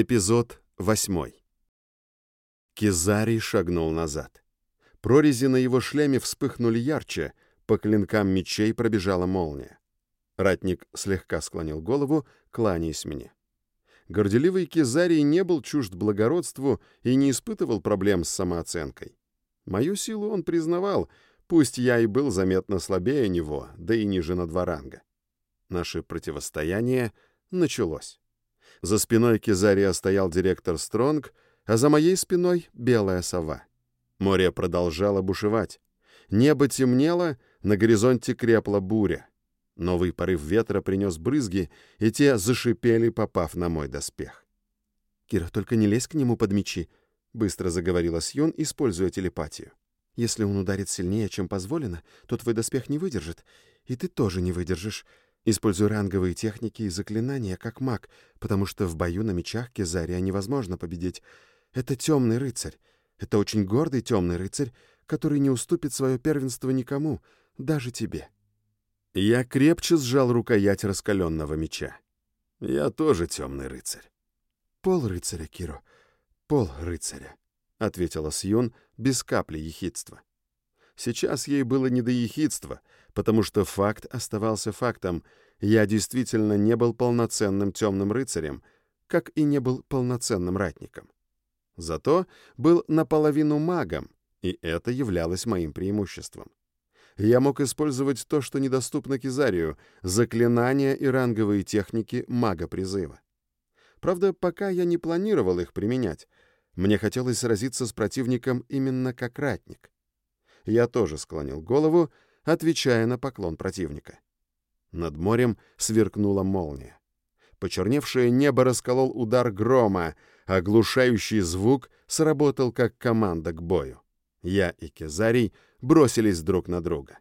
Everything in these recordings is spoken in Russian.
Эпизод восьмой. Кизарий шагнул назад. Прорези на его шлеме вспыхнули ярче, по клинкам мечей пробежала молния. Ратник слегка склонил голову, кланяясь мне. Горделивый Кизарий не был чужд благородству и не испытывал проблем с самооценкой. Мою силу он признавал, пусть я и был заметно слабее него, да и ниже на два ранга. Наше противостояние началось. За спиной Кизария стоял директор Стронг, а за моей спиной — белая сова. Море продолжало бушевать. Небо темнело, на горизонте крепла буря. Новый порыв ветра принес брызги, и те зашипели, попав на мой доспех. «Кира, только не лезь к нему под мечи», — быстро заговорила Сьюн, используя телепатию. «Если он ударит сильнее, чем позволено, то твой доспех не выдержит, и ты тоже не выдержишь. Используй ранговые техники и заклинания, как маг, потому что в бою на мечах Кезария невозможно победить. Это темный рыцарь. Это очень гордый темный рыцарь, который не уступит свое первенство никому, даже тебе». Я крепче сжал рукоять раскаленного меча. Я тоже темный рыцарь. «Пол рыцаря, Киро, пол рыцаря», — ответила Сьюн без капли ехидства. Сейчас ей было не до ехидства, потому что факт оставался фактом. Я действительно не был полноценным темным рыцарем, как и не был полноценным ратником. Зато был наполовину магом, и это являлось моим преимуществом я мог использовать то, что недоступно Кизарию, заклинания и ранговые техники мага призыва. Правда, пока я не планировал их применять. Мне хотелось сразиться с противником именно как ратник. Я тоже склонил голову, отвечая на поклон противника. Над морем сверкнула молния. Почерневшее небо расколол удар грома, оглушающий звук сработал как команда к бою. Я и Кезарий бросились друг на друга.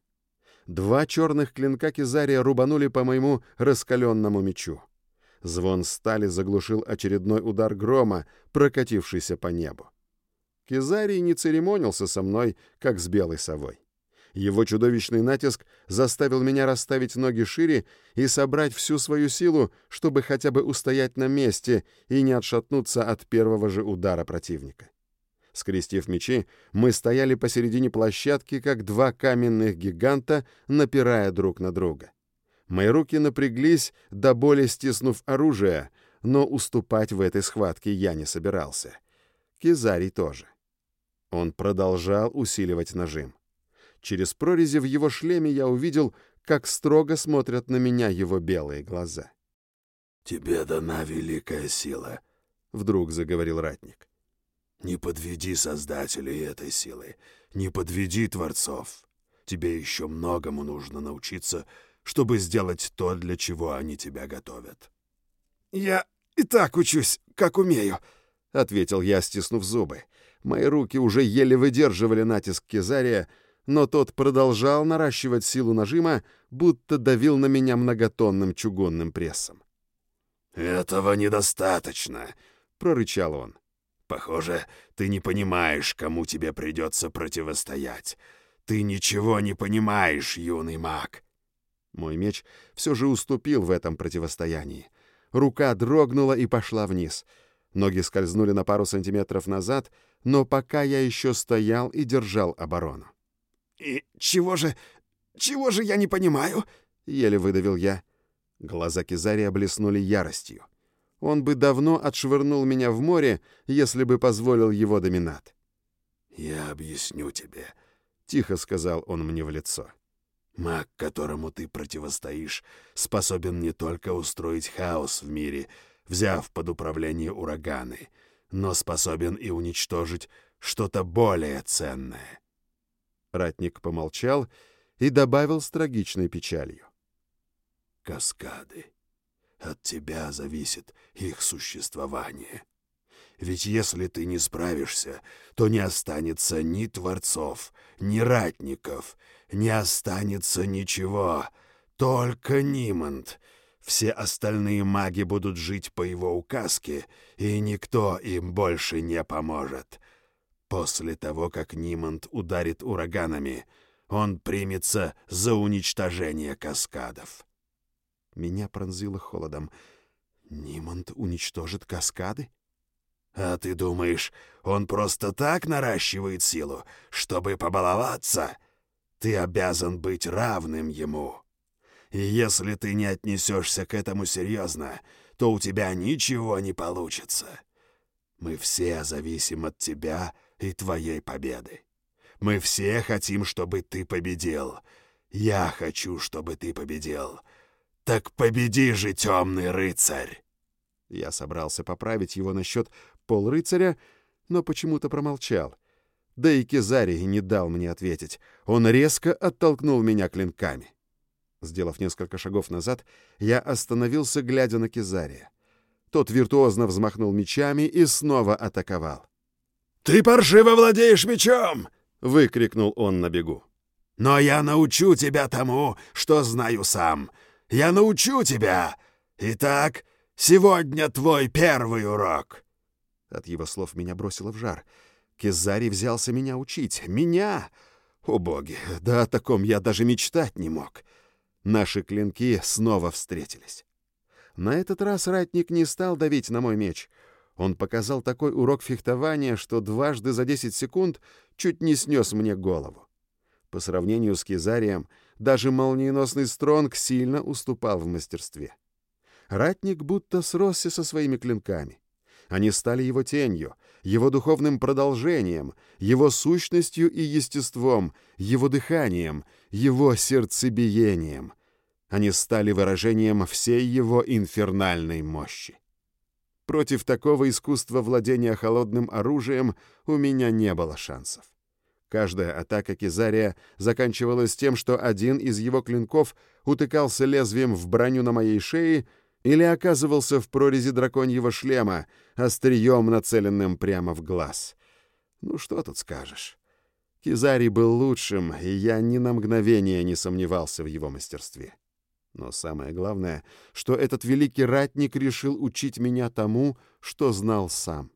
Два черных клинка Кизария рубанули по моему раскаленному мечу. Звон стали заглушил очередной удар грома, прокатившийся по небу. Кизарий не церемонился со мной, как с белой совой. Его чудовищный натиск заставил меня расставить ноги шире и собрать всю свою силу, чтобы хотя бы устоять на месте и не отшатнуться от первого же удара противника. Скрестив мечи, мы стояли посередине площадки, как два каменных гиганта, напирая друг на друга. Мои руки напряглись, до боли стиснув оружие, но уступать в этой схватке я не собирался. Кизарий тоже. Он продолжал усиливать нажим. Через прорези в его шлеме я увидел, как строго смотрят на меня его белые глаза. «Тебе дана великая сила», — вдруг заговорил ратник. Не подведи создателей этой силы, не подведи творцов. Тебе еще многому нужно научиться, чтобы сделать то, для чего они тебя готовят. «Я и так учусь, как умею», — ответил я, стиснув зубы. Мои руки уже еле выдерживали натиск Кезария, но тот продолжал наращивать силу нажима, будто давил на меня многотонным чугунным прессом. «Этого недостаточно», — прорычал он. Похоже, ты не понимаешь, кому тебе придется противостоять. Ты ничего не понимаешь, юный маг. Мой меч все же уступил в этом противостоянии. Рука дрогнула и пошла вниз. Ноги скользнули на пару сантиметров назад, но пока я еще стоял и держал оборону. «И чего же... чего же я не понимаю?» — еле выдавил я. Глаза Кизария блеснули яростью. Он бы давно отшвырнул меня в море, если бы позволил его доминат. «Я объясню тебе», — тихо сказал он мне в лицо. «Маг, которому ты противостоишь, способен не только устроить хаос в мире, взяв под управление ураганы, но способен и уничтожить что-то более ценное». Ратник помолчал и добавил с трагичной печалью. «Каскады». От тебя зависит их существование. Ведь если ты не справишься, то не останется ни творцов, ни ратников, не останется ничего, только Нимонт. Все остальные маги будут жить по его указке, и никто им больше не поможет. После того, как Нимонт ударит ураганами, он примется за уничтожение каскадов. Меня пронзило холодом. Нимонт уничтожит каскады? «А ты думаешь, он просто так наращивает силу, чтобы побаловаться? Ты обязан быть равным ему. И если ты не отнесешься к этому серьезно, то у тебя ничего не получится. Мы все зависим от тебя и твоей победы. Мы все хотим, чтобы ты победил. Я хочу, чтобы ты победил. Так победи же, темный рыцарь!» Я собрался поправить его насчет полрыцаря, но почему-то промолчал. Да и Кизарий не дал мне ответить. Он резко оттолкнул меня клинками. Сделав несколько шагов назад, я остановился, глядя на Кизария. Тот виртуозно взмахнул мечами и снова атаковал. «Ты паршиво владеешь мечом!» — выкрикнул он на бегу. «Но я научу тебя тому, что знаю сам. Я научу тебя! Итак, сегодня твой первый урок!» От его слов меня бросило в жар. Кизарий взялся меня учить. Меня! О боги, да о таком я даже мечтать не мог. Наши клинки снова встретились. На этот раз ратник не стал давить на мой меч. Он показал такой урок фехтования, что дважды за 10 секунд чуть не снес мне голову. По сравнению с Кизарием, даже молниеносный Стронг сильно уступал в мастерстве. Ратник будто сросся со своими клинками. Они стали его тенью, его духовным продолжением, его сущностью и естеством, его дыханием, его сердцебиением. Они стали выражением всей его инфернальной мощи. Против такого искусства владения холодным оружием у меня не было шансов. Каждая атака Кизария заканчивалась тем, что один из его клинков утыкался лезвием в броню на моей шее или оказывался в прорези драконьего шлема, острием, нацеленным прямо в глаз. Ну что тут скажешь? Кизарий был лучшим, и я ни на мгновение не сомневался в его мастерстве. Но самое главное, что этот великий ратник решил учить меня тому, что знал сам.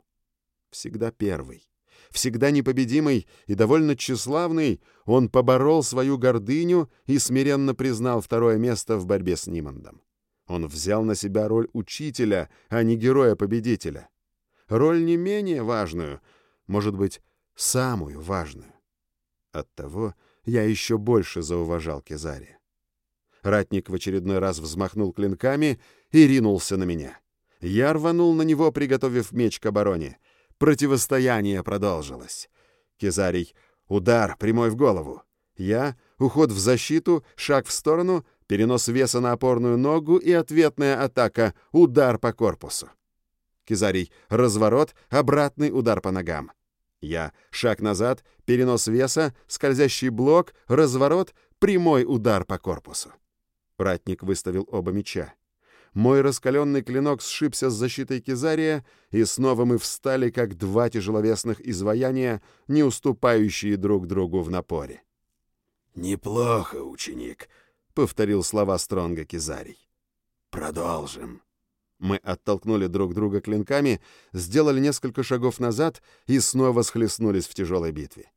Всегда первый, всегда непобедимый и довольно тщеславный, он поборол свою гордыню и смиренно признал второе место в борьбе с Нимандом. Он взял на себя роль учителя, а не героя-победителя. Роль не менее важную, может быть, самую важную. Оттого я еще больше зауважал Кезария. Ратник в очередной раз взмахнул клинками и ринулся на меня. Я рванул на него, приготовив меч к обороне. Противостояние продолжилось. Кизарий — удар прямой в голову. Я — уход в защиту, шаг в сторону, перенос веса на опорную ногу и ответная атака — удар по корпусу. Кизарий — разворот, обратный удар по ногам. Я — шаг назад, перенос веса, скользящий блок, разворот, прямой удар по корпусу. Ратник выставил оба меча. Мой раскаленный клинок сшибся с защитой Кизария, и снова мы встали, как два тяжеловесных изваяния, не уступающие друг другу в напоре. «Неплохо, ученик», — повторил слова Стронга Кизарий. «Продолжим». Мы оттолкнули друг друга клинками, сделали несколько шагов назад и снова схлестнулись в тяжелой битве.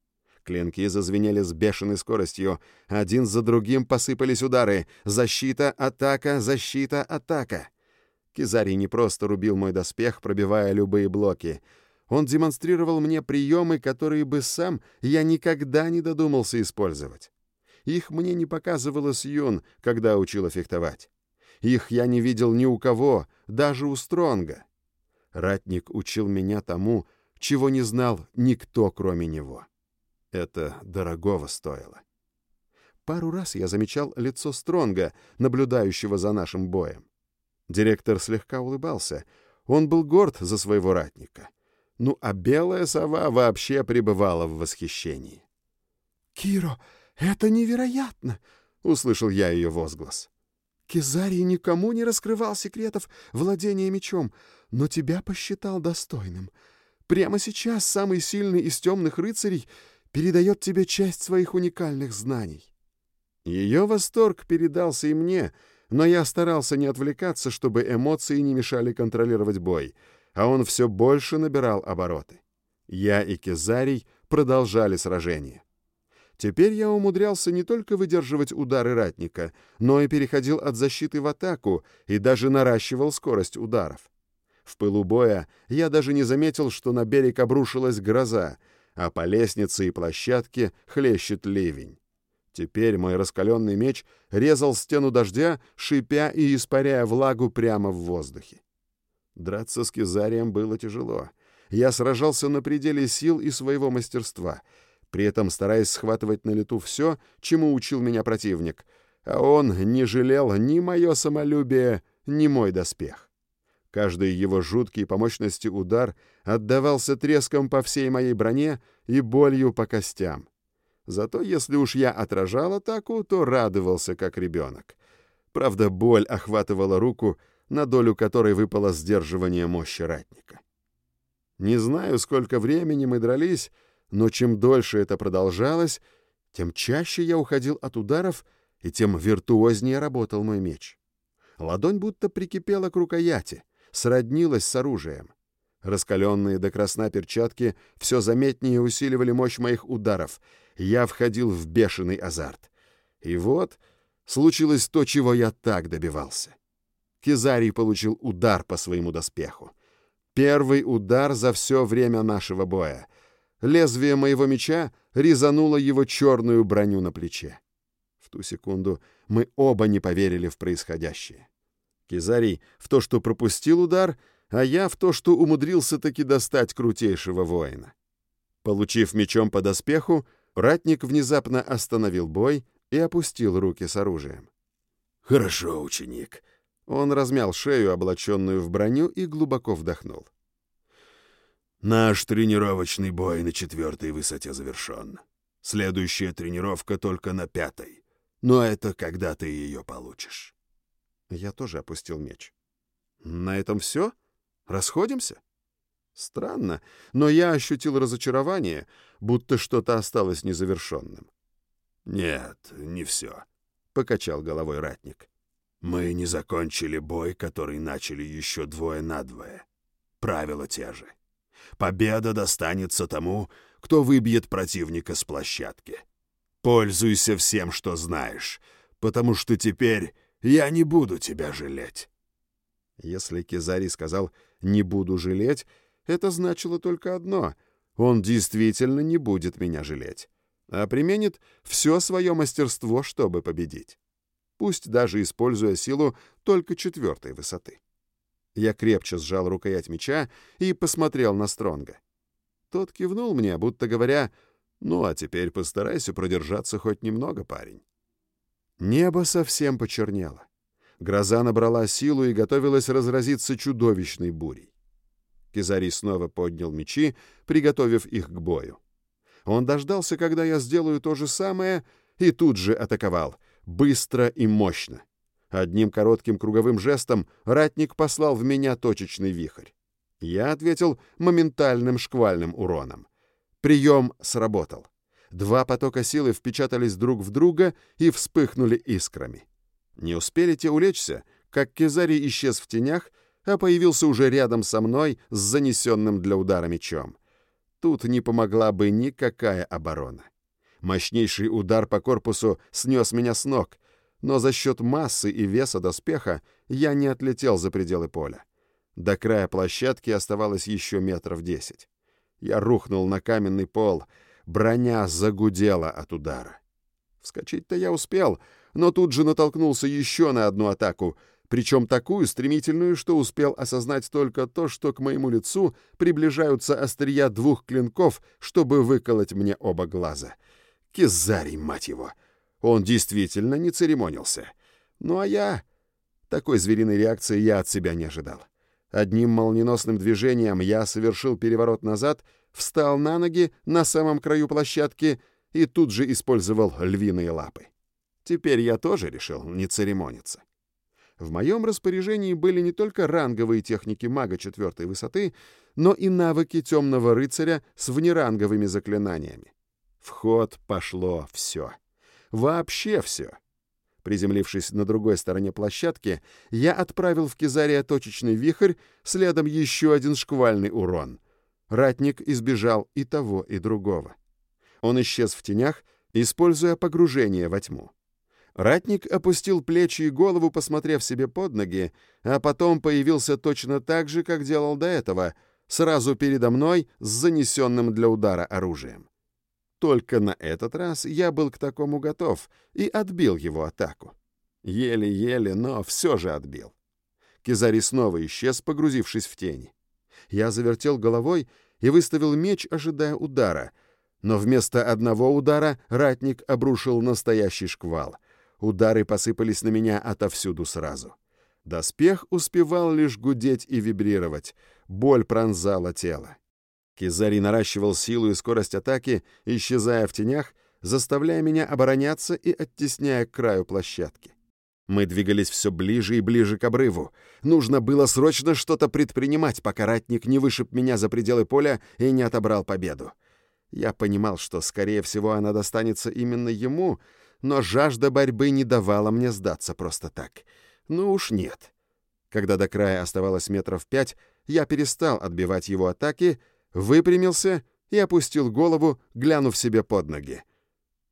Клинки зазвенели с бешеной скоростью. Один за другим посыпались удары. Защита, атака, защита, атака. Кизарий не просто рубил мой доспех, пробивая любые блоки. Он демонстрировал мне приемы, которые бы сам я никогда не додумался использовать. Их мне не показывала Сьюн, когда учила фехтовать. Их я не видел ни у кого, даже у Стронга. Ратник учил меня тому, чего не знал никто, кроме него. Это дорогого стоило. Пару раз я замечал лицо Стронга, наблюдающего за нашим боем. Директор слегка улыбался. Он был горд за своего ратника. Ну, а белая сова вообще пребывала в восхищении. «Киро, это невероятно!» — услышал я ее возглас. «Кизарий никому не раскрывал секретов владения мечом, но тебя посчитал достойным. Прямо сейчас самый сильный из темных рыцарей — передает тебе часть своих уникальных знаний. Ее восторг передался и мне, но я старался не отвлекаться, чтобы эмоции не мешали контролировать бой, а он все больше набирал обороты. Я и Кезарий продолжали сражение. Теперь я умудрялся не только выдерживать удары ратника, но и переходил от защиты в атаку и даже наращивал скорость ударов. В пылу боя я даже не заметил, что на берег обрушилась гроза, а по лестнице и площадке хлещет ливень. Теперь мой раскаленный меч резал стену дождя, шипя и испаряя влагу прямо в воздухе. Драться с Кизарием было тяжело. Я сражался на пределе сил и своего мастерства, при этом стараясь схватывать на лету все, чему учил меня противник, а он не жалел ни мое самолюбие, ни мой доспех. Каждый его жуткий по мощности удар отдавался треском по всей моей броне и болью по костям. Зато если уж я отражал атаку, то радовался, как ребенок. Правда, боль охватывала руку, на долю которой выпало сдерживание мощи ратника. Не знаю, сколько времени мы дрались, но чем дольше это продолжалось, тем чаще я уходил от ударов, и тем виртуознее работал мой меч. Ладонь будто прикипела к рукояти, сроднилась с оружием. Раскаленные до красна перчатки все заметнее усиливали мощь моих ударов. Я входил в бешеный азарт. И вот случилось то, чего я так добивался. Кизарий получил удар по своему доспеху. Первый удар за все время нашего боя. Лезвие моего меча резануло его черную броню на плече. В ту секунду мы оба не поверили в происходящее. Кизарий в то, что пропустил удар, а я в то, что умудрился таки достать крутейшего воина. Получив мечом по доспеху, ратник внезапно остановил бой и опустил руки с оружием. «Хорошо, ученик». Он размял шею, облаченную в броню, и глубоко вдохнул. «Наш тренировочный бой на четвертой высоте завершен. Следующая тренировка только на пятой. Но это когда ты ее получишь». Я тоже опустил меч. «На этом все?» Расходимся? Странно, но я ощутил разочарование, будто что-то осталось незавершенным. «Нет, не все», — покачал головой ратник. «Мы не закончили бой, который начали еще двое надвое. Правила те же. Победа достанется тому, кто выбьет противника с площадки. Пользуйся всем, что знаешь, потому что теперь я не буду тебя жалеть». Если Кизари сказал «не буду жалеть», это значило только одно — он действительно не будет меня жалеть, а применит все свое мастерство, чтобы победить. Пусть даже используя силу только четвертой высоты. Я крепче сжал рукоять меча и посмотрел на Стронга. Тот кивнул мне, будто говоря, «Ну, а теперь постарайся продержаться хоть немного, парень». Небо совсем почернело. Гроза набрала силу и готовилась разразиться чудовищной бурей. Кизари снова поднял мечи, приготовив их к бою. Он дождался, когда я сделаю то же самое, и тут же атаковал, быстро и мощно. Одним коротким круговым жестом ратник послал в меня точечный вихрь. Я ответил моментальным шквальным уроном. Прием сработал. Два потока силы впечатались друг в друга и вспыхнули искрами. Не успели те улечься, как Кезари исчез в тенях, а появился уже рядом со мной с занесенным для удара мечом. Тут не помогла бы никакая оборона. Мощнейший удар по корпусу снес меня с ног, но за счет массы и веса доспеха я не отлетел за пределы поля. До края площадки оставалось еще метров десять. Я рухнул на каменный пол, броня загудела от удара. Вскочить-то я успел — но тут же натолкнулся еще на одну атаку, причем такую стремительную, что успел осознать только то, что к моему лицу приближаются острия двух клинков, чтобы выколоть мне оба глаза. Кизарий, мать его! Он действительно не церемонился. Ну а я... Такой звериной реакции я от себя не ожидал. Одним молниеносным движением я совершил переворот назад, встал на ноги на самом краю площадки и тут же использовал львиные лапы. Теперь я тоже решил не церемониться. В моем распоряжении были не только ранговые техники мага четвертой высоты, но и навыки темного рыцаря с внеранговыми заклинаниями. В ход пошло все. Вообще все. Приземлившись на другой стороне площадки, я отправил в Кизария точечный вихрь, следом еще один шквальный урон. Ратник избежал и того, и другого. Он исчез в тенях, используя погружение во тьму Ратник опустил плечи и голову, посмотрев себе под ноги, а потом появился точно так же, как делал до этого, сразу передо мной с занесенным для удара оружием. Только на этот раз я был к такому готов и отбил его атаку. Еле-еле, но все же отбил. Кизари снова исчез, погрузившись в тени. Я завертел головой и выставил меч, ожидая удара. Но вместо одного удара ратник обрушил настоящий шквал. Удары посыпались на меня отовсюду сразу. Доспех успевал лишь гудеть и вибрировать. Боль пронзала тело. Кизари наращивал силу и скорость атаки, исчезая в тенях, заставляя меня обороняться и оттесняя к краю площадки. Мы двигались все ближе и ближе к обрыву. Нужно было срочно что-то предпринимать, пока ратник не вышиб меня за пределы поля и не отобрал победу. Я понимал, что, скорее всего, она достанется именно ему, но жажда борьбы не давала мне сдаться просто так. Ну уж нет. Когда до края оставалось метров пять, я перестал отбивать его атаки, выпрямился и опустил голову, глянув себе под ноги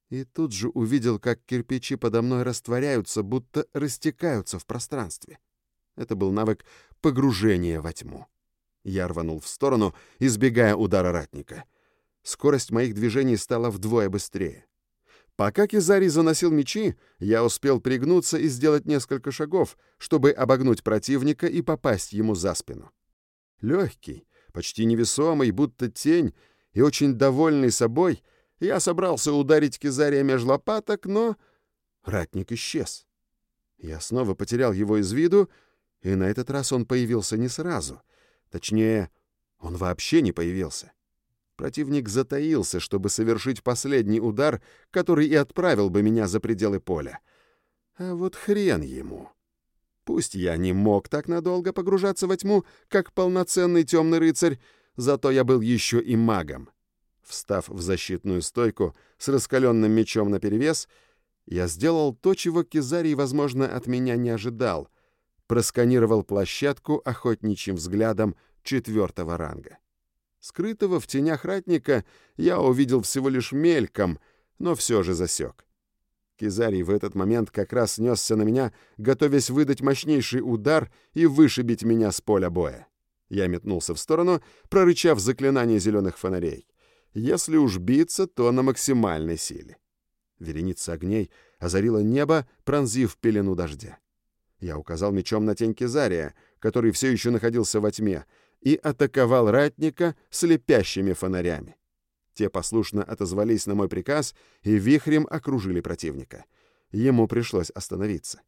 и тут же увидел, как кирпичи подо мной растворяются, будто растекаются в пространстве. Это был навык погружения во тьму. Я рванул в сторону, избегая удара ратника. Скорость моих движений стала вдвое быстрее. Пока Кизари заносил мечи, я успел пригнуться и сделать несколько шагов, чтобы обогнуть противника и попасть ему за спину. Легкий, почти невесомый, будто тень, и очень довольный собой — я собрался ударить Кизария меж лопаток, но ратник исчез. Я снова потерял его из виду, и на этот раз он появился не сразу. Точнее, он вообще не появился. Противник затаился, чтобы совершить последний удар, который и отправил бы меня за пределы поля. А вот хрен ему. Пусть я не мог так надолго погружаться во тьму, как полноценный темный рыцарь, зато я был еще и магом. Встав в защитную стойку с раскаленным мечом наперевес, я сделал то, чего Кизарий, возможно, от меня не ожидал. Просканировал площадку охотничьим взглядом четвертого ранга. Скрытого в тенях ратника я увидел всего лишь мельком, но все же засек. Кизарий в этот момент как раз несся на меня, готовясь выдать мощнейший удар и вышибить меня с поля боя. Я метнулся в сторону, прорычав заклинание зеленых фонарей. Если уж биться, то на максимальной силе. Вереница огней озарила небо, пронзив пелену дождя. Я указал мечом на тень Кизария, который все еще находился во тьме, и атаковал ратника слепящими фонарями. Те послушно отозвались на мой приказ и вихрем окружили противника. Ему пришлось остановиться.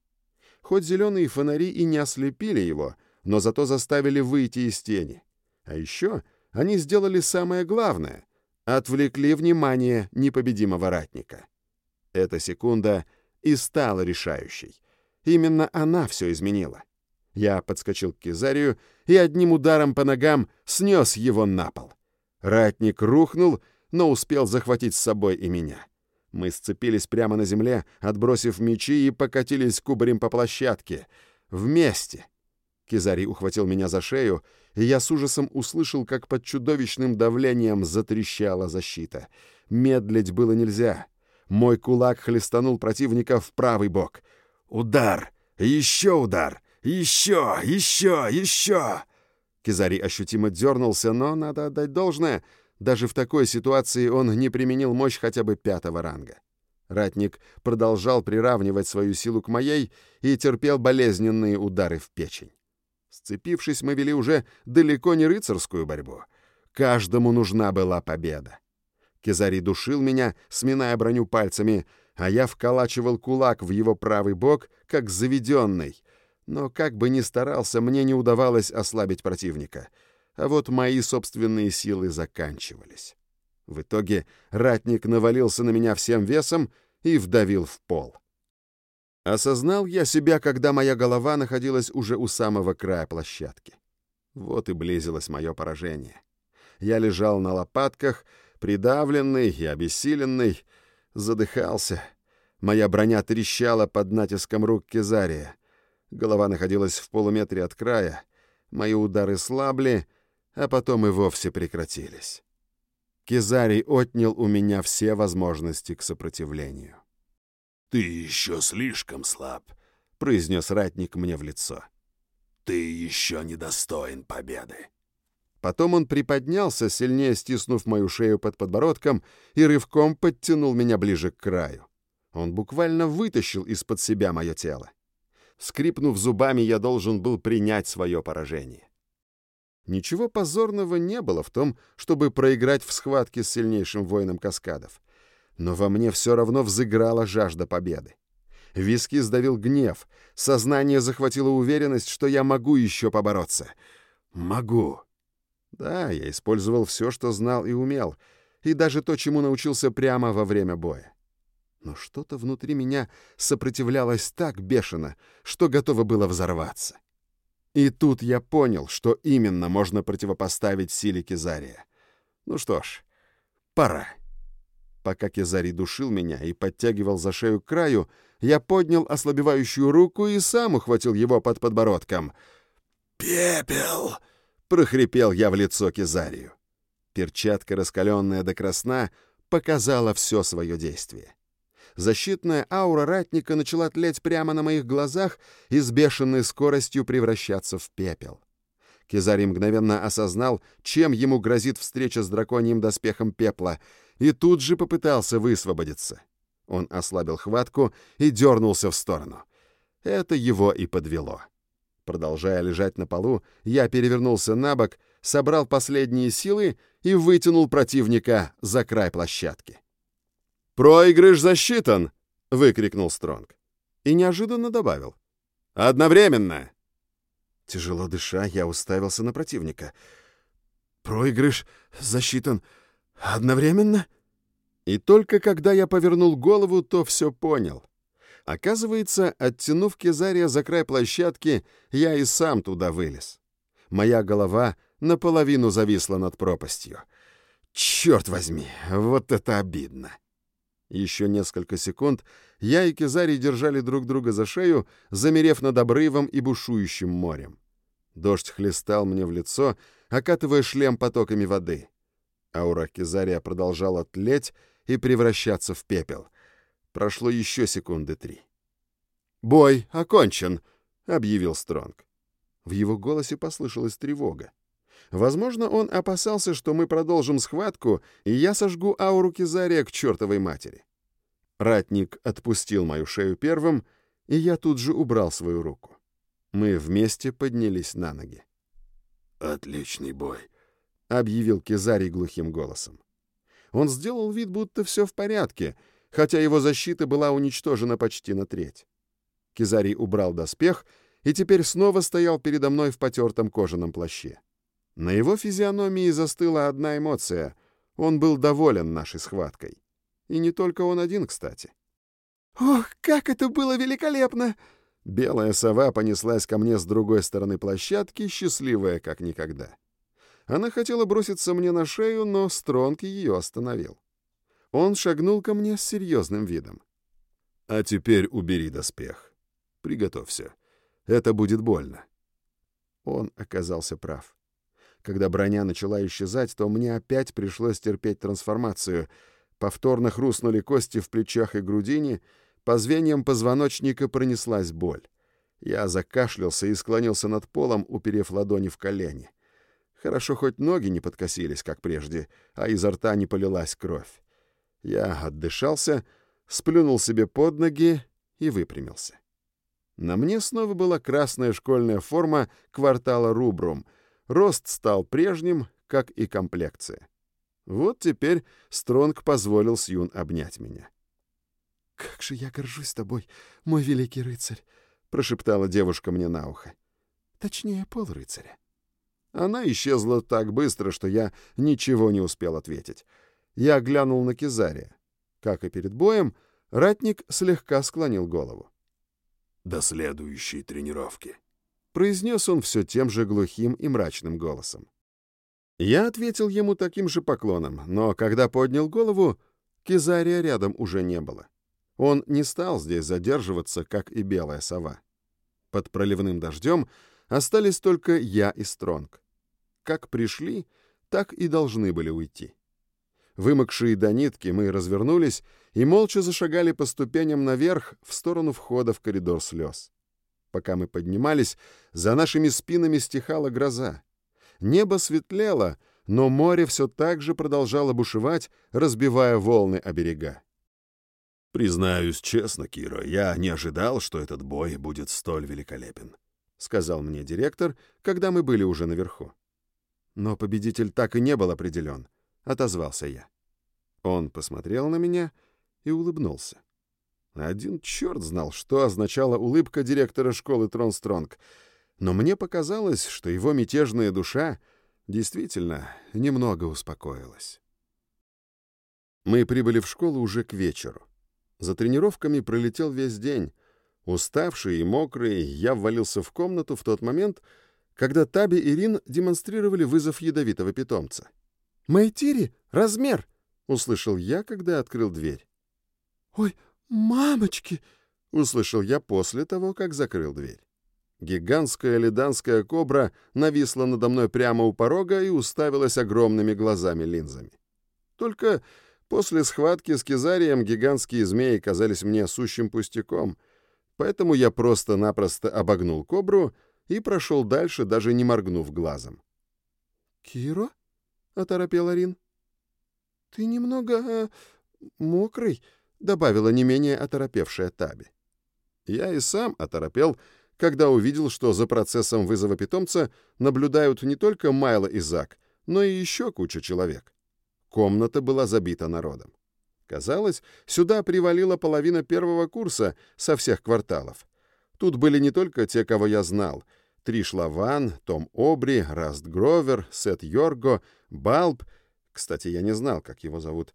Хоть зеленые фонари и не ослепили его, но зато заставили выйти из тени. А еще они сделали самое главное — отвлекли внимание непобедимого ратника. Эта секунда и стала решающей. Именно она все изменила. Я подскочил к Кизарию и одним ударом по ногам снес его на пол. Ратник рухнул, но успел захватить с собой и меня. Мы сцепились прямо на земле, отбросив мечи и покатились кубарем по площадке. Вместе. Кизарий ухватил меня за шею и я с ужасом услышал, как под чудовищным давлением затрещала защита. Медлить было нельзя. Мой кулак хлестанул противника в правый бок. Удар! Еще удар! Еще! Еще! Еще! Кизари ощутимо дернулся, но, надо отдать должное, даже в такой ситуации он не применил мощь хотя бы пятого ранга. Ратник продолжал приравнивать свою силу к моей и терпел болезненные удары в печень. Сцепившись, мы вели уже далеко не рыцарскую борьбу. Каждому нужна была победа. Кезари душил меня, сминая броню пальцами, а я вколачивал кулак в его правый бок, как заведенный. Но как бы ни старался, мне не удавалось ослабить противника. А вот мои собственные силы заканчивались. В итоге ратник навалился на меня всем весом и вдавил в пол. Осознал я себя, когда моя голова находилась уже у самого края площадки. Вот и близилось мое поражение. Я лежал на лопатках, придавленный и обессиленный, задыхался. Моя броня трещала под натиском рук Кезария. Голова находилась в полуметре от края. Мои удары слабли, а потом и вовсе прекратились. Кезарий отнял у меня все возможности к сопротивлению. «Ты еще слишком слаб», — произнес ратник мне в лицо. «Ты еще недостоин победы». Потом он приподнялся, сильнее стиснув мою шею под подбородком, и рывком подтянул меня ближе к краю. Он буквально вытащил из-под себя мое тело. Скрипнув зубами, я должен был принять свое поражение. Ничего позорного не было в том, чтобы проиграть в схватке с сильнейшим воином каскадов. Но во мне все равно взыграла жажда победы. Виски сдавил гнев, сознание захватило уверенность, что я могу еще побороться. Могу. Да, я использовал все, что знал и умел, и даже то, чему научился прямо во время боя. Но что-то внутри меня сопротивлялось так бешено, что готово было взорваться. И тут я понял, что именно можно противопоставить силе Кизария. Ну что ж, пора. Пока Кизарий душил меня и подтягивал за шею к краю, я поднял ослабевающую руку и сам ухватил его под подбородком. «Пепел!» — прохрипел я в лицо Кизарию. Перчатка, раскаленная до красна, показала все свое действие. Защитная аура ратника начала тлеть прямо на моих глазах и с бешеной скоростью превращаться в пепел. Кизарий мгновенно осознал, чем ему грозит встреча с драконьим доспехом пепла, и тут же попытался высвободиться. Он ослабил хватку и дернулся в сторону. Это его и подвело. Продолжая лежать на полу, я перевернулся на бок, собрал последние силы и вытянул противника за край площадки. «Проигрыш засчитан!» — выкрикнул Стронг. И неожиданно добавил. «Одновременно!» Тяжело дыша, я уставился на противника. «Проигрыш засчитан одновременно?» И только когда я повернул голову, то все понял. Оказывается, оттянув Кезария за край площадки, я и сам туда вылез. Моя голова наполовину зависла над пропастью. Черт возьми, вот это обидно! Еще несколько секунд я и Кизарий держали друг друга за шею, замерев над обрывом и бушующим морем. Дождь хлестал мне в лицо, окатывая шлем потоками воды. Аура Кизария продолжала тлеть и превращаться в пепел. Прошло еще секунды три. «Бой окончен», — объявил Стронг. В его голосе послышалась тревога. Возможно, он опасался, что мы продолжим схватку, и я сожгу ауру Кизария к чертовой матери. Ратник отпустил мою шею первым, и я тут же убрал свою руку. Мы вместе поднялись на ноги. «Отличный бой», — объявил Кизарий глухим голосом. Он сделал вид, будто все в порядке, хотя его защита была уничтожена почти на треть. Кизарий убрал доспех и теперь снова стоял передо мной в потертом кожаном плаще. На его физиономии застыла одна эмоция. Он был доволен нашей схваткой. И не только он один, кстати. «Ох, как это было великолепно!» Белая сова понеслась ко мне с другой стороны площадки, счастливая как никогда. Она хотела броситься мне на шею, но Стронг ее остановил. Он шагнул ко мне с серьезным видом. «А теперь убери доспех. Приготовься. Это будет больно». Он оказался прав. Когда броня начала исчезать, то мне опять пришлось терпеть трансформацию. Повторно хрустнули кости в плечах и грудине, по звеньям позвоночника пронеслась боль. Я закашлялся и склонился над полом, уперев ладони в колени. Хорошо, хоть ноги не подкосились, как прежде, а изо рта не полилась кровь. Я отдышался, сплюнул себе под ноги и выпрямился. На мне снова была красная школьная форма квартала Рубрум — Рост стал прежним, как и комплекция. Вот теперь Стронг позволил Сьюн обнять меня. «Как же я горжусь тобой, мой великий рыцарь!» — прошептала девушка мне на ухо. «Точнее, полрыцаря». Она исчезла так быстро, что я ничего не успел ответить. Я глянул на Кизария. Как и перед боем, ратник слегка склонил голову. «До следующей тренировки», произнес он все тем же глухим и мрачным голосом. Я ответил ему таким же поклоном, но когда поднял голову, Кизария рядом уже не было. Он не стал здесь задерживаться, как и белая сова. Под проливным дождем остались только я и Стронг. Как пришли, так и должны были уйти. Вымокшие до нитки, мы развернулись и молча зашагали по ступеням наверх в сторону входа в коридор слез. Пока мы поднимались, за нашими спинами стихала гроза. Небо светлело, но море все так же продолжало бушевать, разбивая волны о берега. «Признаюсь честно, Кира, я не ожидал, что этот бой будет столь великолепен», — сказал мне директор, когда мы были уже наверху. Но победитель так и не был определен, — отозвался я. Он посмотрел на меня и улыбнулся. Один черт знал, что означала улыбка директора школы Тронстронг, но мне показалось, что его мятежная душа действительно немного успокоилась. Мы прибыли в школу уже к вечеру. За тренировками пролетел весь день. Уставший и мокрый, я ввалился в комнату в тот момент, когда Таби и Рин демонстрировали вызов ядовитого питомца. «Майтири, размер!» — услышал я, когда открыл дверь. «Ой, мамочки!» — услышал я после того, как закрыл дверь. Гигантская лиданская кобра нависла надо мной прямо у порога и уставилась огромными глазами-линзами. Только после схватки с Кизарием гигантские змеи казались мне сущим пустяком, поэтому я просто-напросто обогнул кобру и прошел дальше, даже не моргнув глазом. «Киро?» — оторопел Арин. «Ты немного э, мокрый», — добавила не менее оторопевшая Таби. Я и сам оторопел, когда увидел, что за процессом вызова питомца наблюдают не только Майло и Зак, но и еще куча человек. Комната была забита народом. Казалось, сюда привалила половина первого курса со всех кварталов. Тут были не только те, кого я знал. Триш Лаван, Том Обри, Раст Гровер, Сет Йорго, Балб. Кстати, я не знал, как его зовут.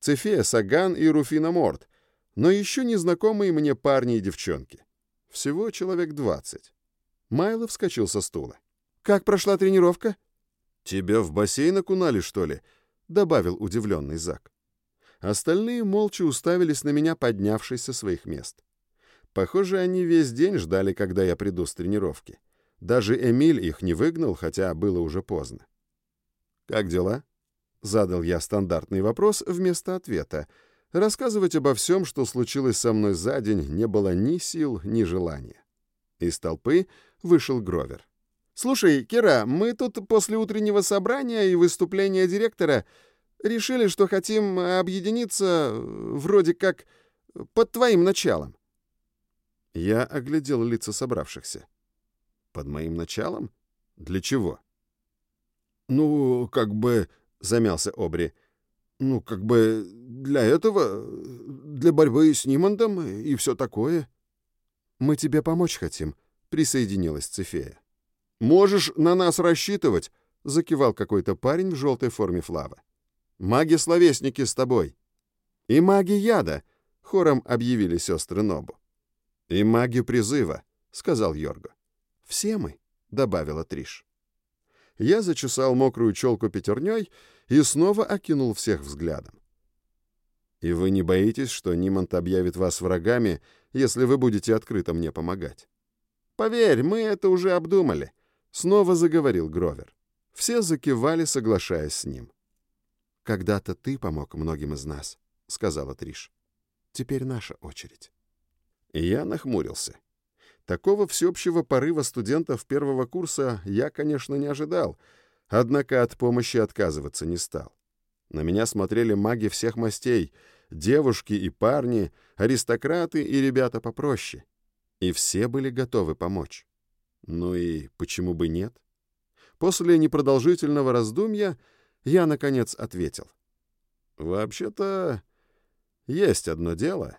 Цефея Саган и Руфина Морт. Но еще незнакомые мне парни и девчонки. Всего человек двадцать. Майло вскочил со стула. «Как прошла тренировка?» «Тебя в бассейн окунали, что ли?» — добавил удивленный Зак. Остальные молча уставились на меня, поднявшись со своих мест. Похоже, они весь день ждали, когда я приду с тренировки. Даже Эмиль их не выгнал, хотя было уже поздно. «Как дела?» — задал я стандартный вопрос вместо ответа. Рассказывать обо всем, что случилось со мной за день, не было ни сил, ни желания. Из толпы вышел Гровер. «Слушай, Кира, мы тут после утреннего собрания и выступления директора решили, что хотим объединиться вроде как под твоим началом. Я оглядел лица собравшихся. Под моим началом? Для чего? Ну, как бы, замялся Обри. Ну, как бы для этого, для борьбы с Нимандом и все такое. Мы тебе помочь хотим, присоединилась Цефея. Можешь на нас рассчитывать, закивал какой-то парень в желтой форме флава. Маги-словесники с тобой. И маги яда, хором объявили сестры Нобу. «И маги призыва», — сказал Йорго. «Все мы», — добавила Триш. Я зачесал мокрую челку пятерней и снова окинул всех взглядом. «И вы не боитесь, что Нимонт объявит вас врагами, если вы будете открыто мне помогать?» «Поверь, мы это уже обдумали», — снова заговорил Гровер. Все закивали, соглашаясь с ним. «Когда-то ты помог многим из нас», — сказала Триш. «Теперь наша очередь». И я нахмурился. Такого всеобщего порыва студентов первого курса я, конечно, не ожидал, однако от помощи отказываться не стал. На меня смотрели маги всех мастей, девушки и парни, аристократы и ребята попроще. И все были готовы помочь. Ну и почему бы нет? После непродолжительного раздумья я, наконец, ответил. «Вообще-то есть одно дело,